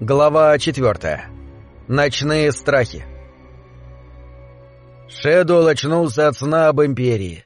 Глава 4. Ночные страхи. Шэдуэлл очнулся от сна об Империи.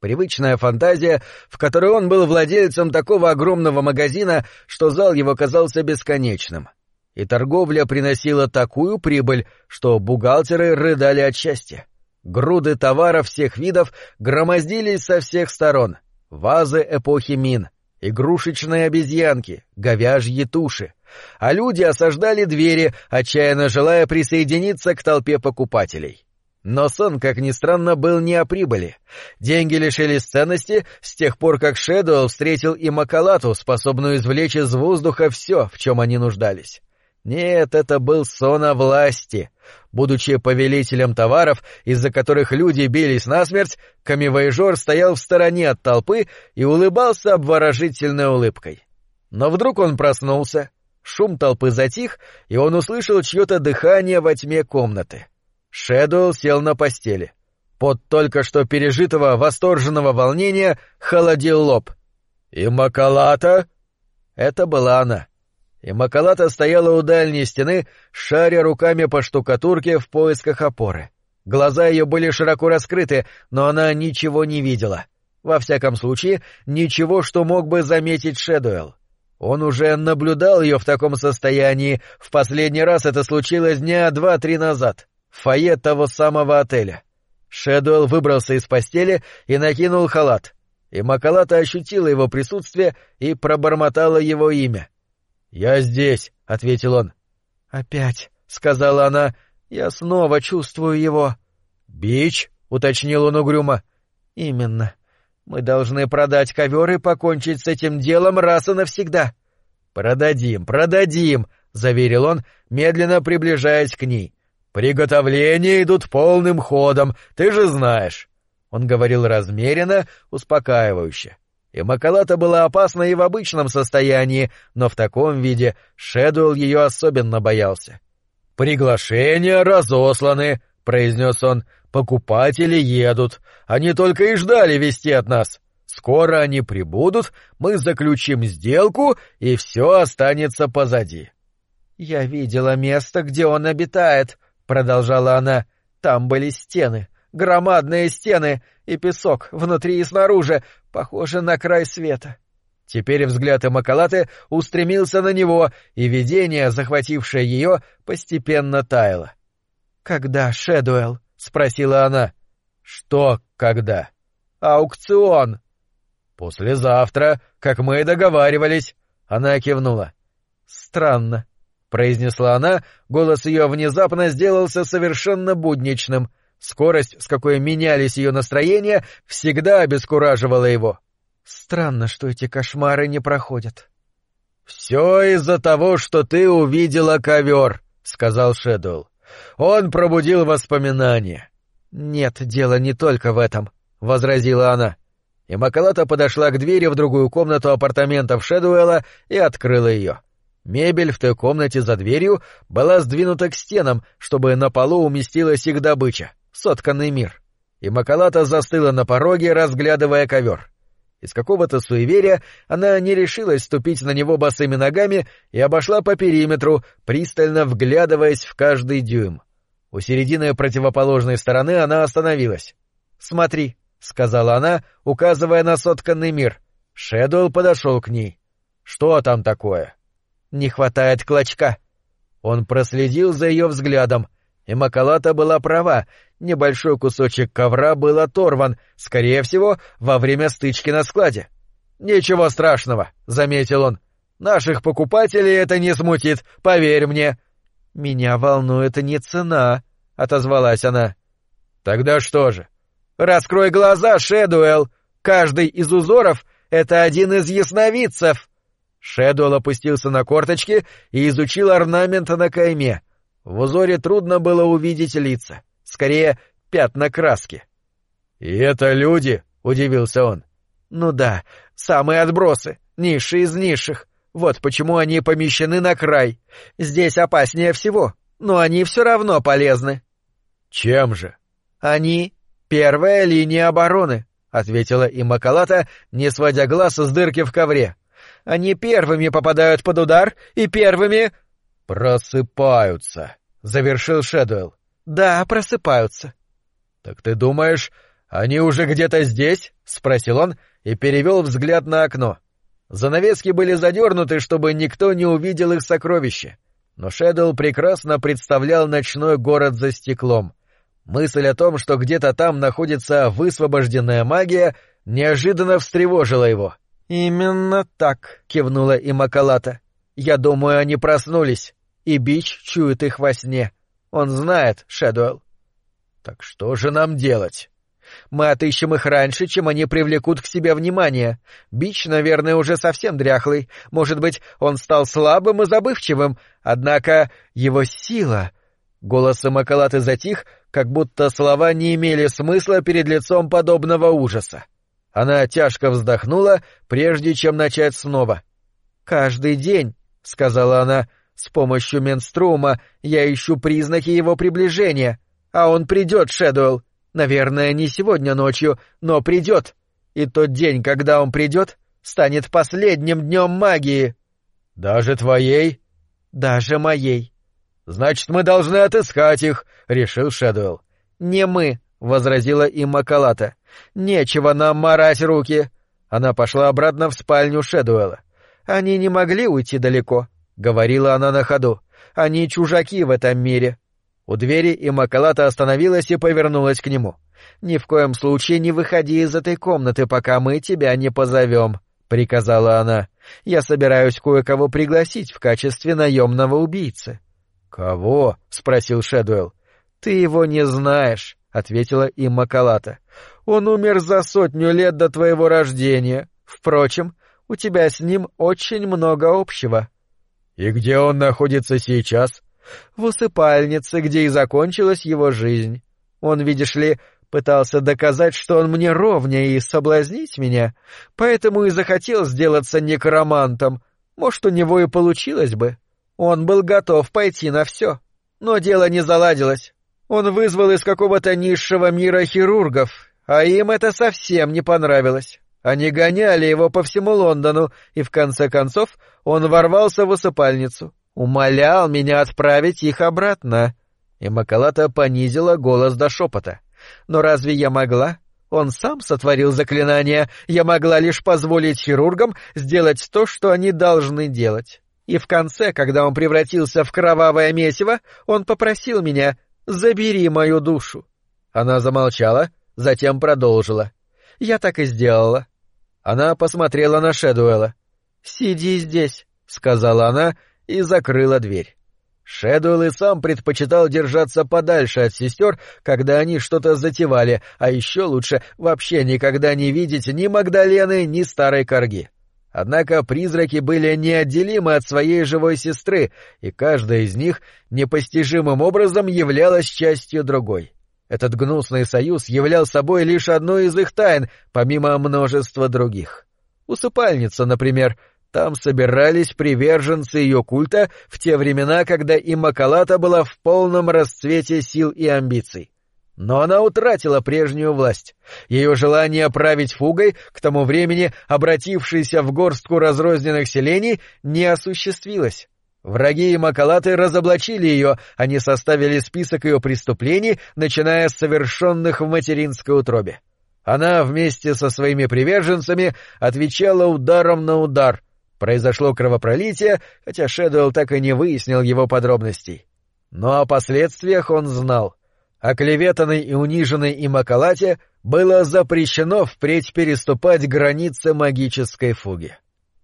Привычная фантазия, в которой он был владельцем такого огромного магазина, что зал его казался бесконечным. И торговля приносила такую прибыль, что бухгалтеры рыдали от счастья. Груды товаров всех видов громоздились со всех сторон. Вазы эпохи Мин, игрушечные обезьянки, говяжьи туши — а люди осаждали двери, отчаянно желая присоединиться к толпе покупателей. Но сон, как ни странно, был не о прибыли. Деньги лишились ценности с тех пор, как Шэдуэлл встретил и Макалату, способную извлечь из воздуха все, в чем они нуждались. Нет, это был сон о власти. Будучи повелителем товаров, из-за которых люди бились насмерть, камевояжер стоял в стороне от толпы и улыбался обворожительной улыбкой. Но вдруг он проснулся, Шум толпы затих, и он услышал чье-то дыхание во тьме комнаты. Шэдуэлл сел на постели. Под только что пережитого восторженного волнения холодил лоб. «И Макалата?» Это была она. И Макалата стояла у дальней стены, шаря руками по штукатурке в поисках опоры. Глаза ее были широко раскрыты, но она ничего не видела. Во всяком случае, ничего, что мог бы заметить Шэдуэлл. Он уже наблюдал ее в таком состоянии, в последний раз это случилось дня два-три назад, в фойе того самого отеля. Шэдуэлл выбрался из постели и накинул халат, и Макалата ощутила его присутствие и пробормотала его имя. «Я здесь», — ответил он. «Опять», — сказала она, — «я снова чувствую его». «Бич?» — уточнил он угрюмо. «Именно. Мы должны продать ковер и покончить с этим делом раз и навсегда. Продадим, продадим, заверил он, медленно приближаясь к ней. Приготовления идут полным ходом, ты же знаешь. Он говорил размеренно, успокаивающе. И Макалата была опасна и в обычном состоянии, но в таком виде Шэдуэлл ее особенно боялся. «Приглашения разосланы», — произнес он, Покупатели едут. Они только и ждали вести от нас. Скоро они прибудут, мы заключим сделку, и все останется позади. — Я видела место, где он обитает, — продолжала она. — Там были стены, громадные стены, и песок внутри и снаружи, похоже на край света. Теперь взгляд Эмакалаты устремился на него, и видение, захватившее ее, постепенно таяло. — Когда, Шэдуэлл? — спросила она. «Что когда?» «Аукцион». «Послезавтра, как мы и договаривались». Она кивнула. «Странно», — произнесла она, голос ее внезапно сделался совершенно будничным. Скорость, с какой менялись ее настроения, всегда обескураживала его. «Странно, что эти кошмары не проходят». «Все из-за того, что ты увидела ковер», — сказал Шэдуэлл. Он пробудил воспоминания. «Нет, дело не только в этом», — возразила она. И Макалата подошла к двери в другую комнату апартаментов Шэдуэлла и открыла ее. Мебель в той комнате за дверью была сдвинута к стенам, чтобы на полу уместилась их добыча — сотканный мир. И Макалата застыла на пороге, разглядывая ковер. Из какого-то суеверия она не решилась ступить на него босыми ногами и обошла по периметру, пристально вглядываясь в каждый дюйм. У середины противоположной стороны она остановилась. «Смотри», — сказала она, указывая на сотканный мир. Шэдуэлл подошел к ней. «Что там такое?» «Не хватает клочка». Он проследил за ее взглядом. И Макалата была права, небольшой кусочек ковра был оторван, скорее всего, во время стычки на складе. «Ничего страшного», — заметил он. «Наших покупателей это не смутит, поверь мне». «Меня волнует не цена», — отозвалась она. «Тогда что же?» «Раскрой глаза, Шэдуэлл! Каждый из узоров — это один из ясновидцев!» Шэдуэлл опустился на корточки и изучил орнамент на кайме — в узоре трудно было увидеть лица, скорее пятна краски. «И это люди?» — удивился он. «Ну да, самые отбросы, низшие из низших. Вот почему они помещены на край. Здесь опаснее всего, но они все равно полезны». «Чем же?» «Они — первая линия обороны», — ответила им Макалата, не сводя глаз с дырки в ковре. «Они первыми попадают под удар и первыми Просыпаются, завершил Шэдуэлл. Да, просыпаются. Так ты думаешь, они уже где-то здесь? спросил он и перевел взгляд на окно. Занавески были задернуты, чтобы никто не увидел их сокровища. Но Шэдуэлл прекрасно представлял ночной город за стеклом. Мысль о том, что где-то там находится высвобожденная магия, неожиданно встревожила его. «Именно так», — кивнула и Макалата. «Я думаю, они проснулись, и Бич чует их во сне. Он знает, Шэдуэлл». «Так что же нам делать?» «Мы отыщем их раньше, чем они привлекут к себе внимание. Бич, наверное, уже совсем дряхлый. Может быть, он стал слабым и забывчивым, однако его сила...» Голос Макалаты затих, как будто слова не имели смысла перед лицом подобного ужаса. Она тяжко вздохнула, прежде чем начать снова. «Каждый день», — сказала она, — «с помощью менструма я ищу признаки его приближения, а он придет, Шэдуэлл. Наверное, не сегодня ночью, но придет. И тот день, когда он придет, станет последним днем магии». «Даже твоей?» «Даже моей». «Значит, мы должны отыскать их», — решил Шэдуэлл. «Не мы», — возразила им Макалата. Нечего нам марать руки. Она пошла обратно в спальню Шедуэла. Они не могли уйти далеко, говорила она на ходу. Они чужаки в этом мире. У двери и Макалата остановилась и повернулась к нему. Ни в коем случае не выходи из этой комнаты, пока мы тебя не позовем, приказала она. Я собираюсь кое-кого пригласить в качестве наемного убийцы. Кого? спросил Шедуэлл. Ты его не знаешь, ответила им Макалата. Он умер за сотню лет до твоего рождения. Впрочем, у тебя с ним очень много общего. И где он находится сейчас? В усыпальнице, где и закончилась его жизнь. Он, видишь ли, пытался доказать, что он мне ровнее и соблазнить меня, поэтому и захотел сделаться некромантом. Может, у него и получилось бы. Он был готов пойти на все. Но дело не заладилось. Он вызвал из какого-то низшего мира хирургов, а им это совсем не понравилось. Они гоняли его по всему Лондону, и в конце концов он ворвался в усыпальницу. Умолял меня отправить их обратно. И Макалата понизила голос до шепота. Но разве я могла? Он сам сотворил заклинание, я могла лишь позволить хирургам сделать то, что они должны делать. И в конце, когда он превратился в кровавое месиво, он попросил меня «Забери мою душу». Она замолчала, затем продолжила. «Я так и сделала». Она посмотрела на Шэдуэла. «Сиди здесь», — сказала она и закрыла дверь. Шэдуэлл и сам предпочитал держаться подальше от сестер, когда они что-то затевали, а еще лучше вообще никогда не видеть ни Магдалены, ни старой корги. Однако призраки были неотделимы от своей живой сестры, и каждая из них непостижимым образом являлась частью другой. Этот гнусный союз являл собой лишь одну из их тайн, помимо множества других. Усыпальница, например, там собирались приверженцы ее культа в те времена, когда Иммакалата была в полном расцвете сил и амбиций. Но она утратила прежнюю власть. Ее желание править фугой, к тому времени обратившейся в горстку разрозненных селений, не осуществилось. Враги и Макалаты разоблачили ее, они составили список ее преступлений, начиная с совершенных в материнской утробе. Она вместе со своими приверженцами отвечала ударом на удар. Произошло кровопролитие, хотя Шэдуэлл так и не выяснил его подробностей. Но о последствиях он знал — оклеветанной и униженной им Акалате было запрещено впредь переступать границы магической фуги.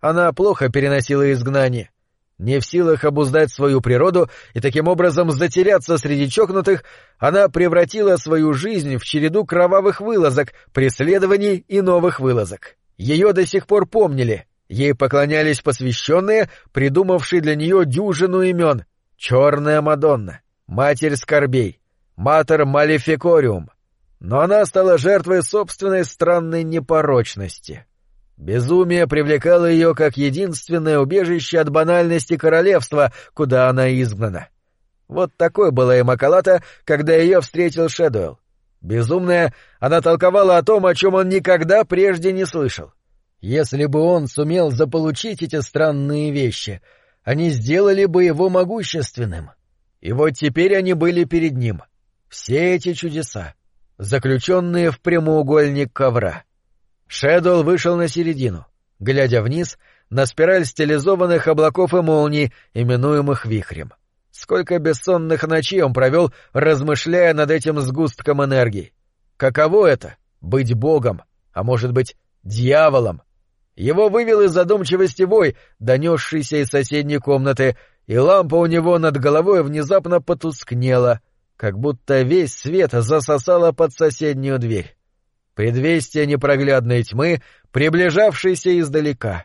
Она плохо переносила изгнание, не в силах обуздать свою природу и таким образом затеряться среди чокнутых, она превратила свою жизнь в череду кровавых вылазок, преследований и новых вылазок. Ее до сих пор помнили, ей поклонялись посвященные, придумавшие для нее дюжину имен — Черная Мадонна, Матерь Скорбей, Матер Малификориум, но она стала жертвой собственной странной непорочности. Безумие привлекало ее как единственное убежище от банальности королевства, куда она изгнана. Вот такой была и Макалата, когда ее встретил Шэдуэлл. Безумная, она толковала о том, о чем он никогда прежде не слышал. Если бы он сумел заполучить эти странные вещи, они сделали бы его могущественным. И вот теперь они были перед ним. Все эти чудеса, заключенные в прямоугольник ковра. Шэдоу вышел на середину, глядя вниз на спираль стилизованных облаков и молний, именуемых вихрем. Сколько бессонных ночей он провел, размышляя над этим сгустком энергии. Каково это — быть богом, а может быть, дьяволом? Его вывел из задумчивости вой, донесшийся из соседней комнаты, и лампа у него над головой внезапно потускнела, как будто весь свет засосала под соседнюю дверь. Предвестие непроглядной тьмы, приближавшейся издалека.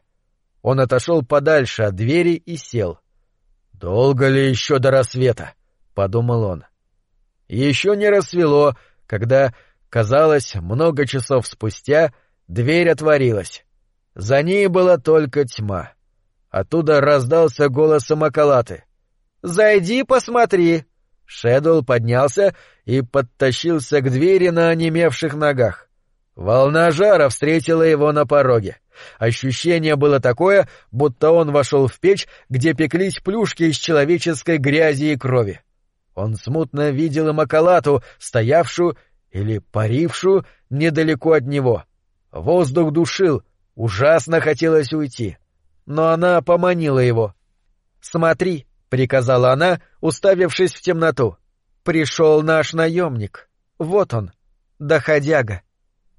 Он отошел подальше от двери и сел — «Долго ли еще до рассвета?» — подумал он. Еще не рассвело, когда, казалось, много часов спустя дверь отворилась. За ней была только тьма. Оттуда раздался голос Самоколаты. «Зайди, посмотри!» Шэдоу поднялся и подтащился к двери на онемевших ногах. Волна жара встретила его на пороге. Ощущение было такое, будто он вошел в печь, где пеклись плюшки из человеческой грязи и крови. Он смутно видел и Макалату, стоявшую или парившую недалеко от него. Воздух душил, ужасно хотелось уйти. Но она поманила его. «Смотри», — приказала она, уставившись в темноту. «Пришел наш наемник. Вот он, доходяга».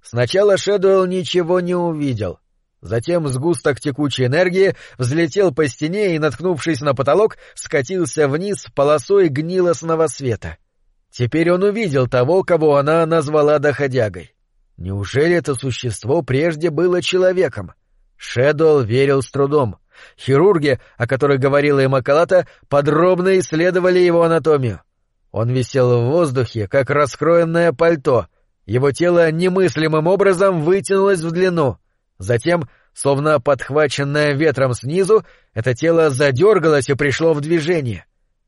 Сначала Шэдуэлл ничего не увидел. Затем сгусток текучей энергии взлетел по стене и, наткнувшись на потолок, скатился вниз полосой гнилостного света. Теперь он увидел того, кого она назвала доходягой. Неужели это существо прежде было человеком? Шэдуэлл верил с трудом. Хирурги, о которых говорила Имакалата, подробно исследовали его анатомию. Он висел в воздухе, как раскроенное пальто. Его тело немыслимым образом вытянулось в длину — Затем, словно подхваченное ветром снизу, это тело задергалось и пришло в движение.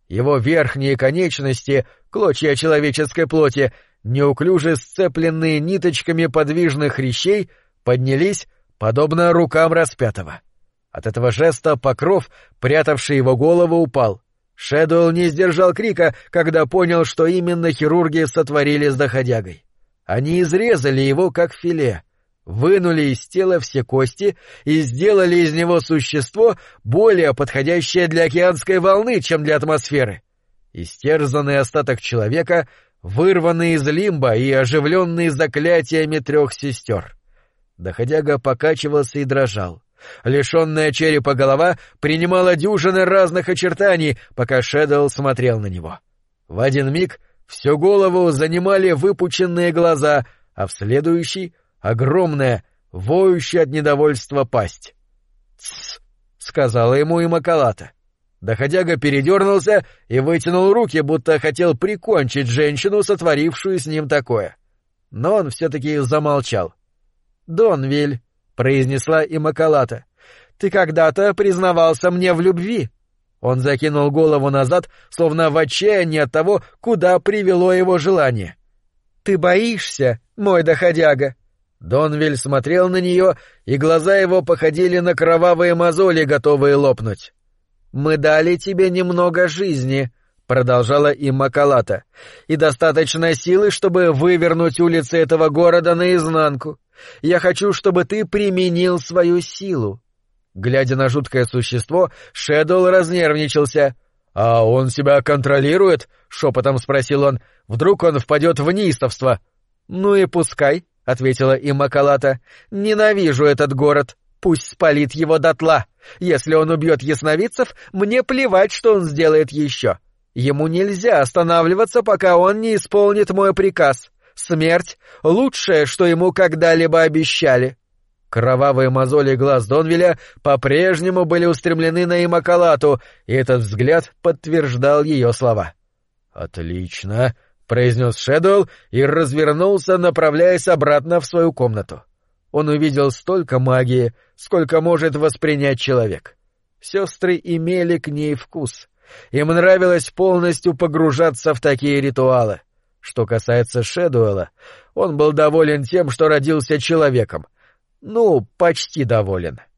Его верхние конечности, клочья человеческой плоти, неуклюже сцепленные ниточками подвижных хрящей, поднялись, подобно рукам распятого. От этого жеста покров, прятавший его голову, упал. Шэдуэлл не сдержал крика, когда понял, что именно хирурги сотворили с доходягой. Они изрезали его, как филе — вынули из тела все кости и сделали из него существо, более подходящее для океанской волны, чем для атмосферы. Истерзанный остаток человека, вырванный из лимба и оживленный заклятиями трех сестер. Доходяга покачивался и дрожал. Лишенная черепа голова принимала дюжины разных очертаний, пока Шэдоу смотрел на него. В один миг всю голову занимали выпученные глаза, а в следующий — огромная, воющая от недовольства пасть. «Тссс!» — сказала ему и Макалата. Доходяга передернулся и вытянул руки, будто хотел прикончить женщину, сотворившую с ним такое. Но он все-таки замолчал. «Донвиль», — произнесла и Макалата, — «ты когда-то признавался мне в любви». Он закинул голову назад, словно в отчаянии от того, куда привело его желание. «Ты боишься, мой доходяга?» Донвиль смотрел на нее, и глаза его походили на кровавые мозоли, готовые лопнуть. «Мы дали тебе немного жизни», — продолжала им Макалата, — «и достаточно силы, чтобы вывернуть улицы этого города наизнанку. Я хочу, чтобы ты применил свою силу». Глядя на жуткое существо, Шэдоу разнервничался. «А он себя контролирует?» — шепотом спросил он. «Вдруг он впадет в неистовство?» «Ну и пускай», — ответила им Макалата. — Ненавижу этот город. Пусть спалит его дотла. Если он убьет ясновидцев, мне плевать, что он сделает еще. Ему нельзя останавливаться, пока он не исполнит мой приказ. Смерть — лучшее, что ему когда-либо обещали. Кровавые мозоли глаз Донвиля по-прежнему были устремлены на Имакалату, и этот взгляд подтверждал ее слова. «Отлично», произнес Шэдоу и развернулся, направляясь обратно в свою комнату. Он увидел столько магии, сколько может воспринять человек. Сестры имели к ней вкус. Им нравилось полностью погружаться в такие ритуалы. Что касается Шэдуэла, он был доволен тем, что родился человеком. Ну, почти доволен. —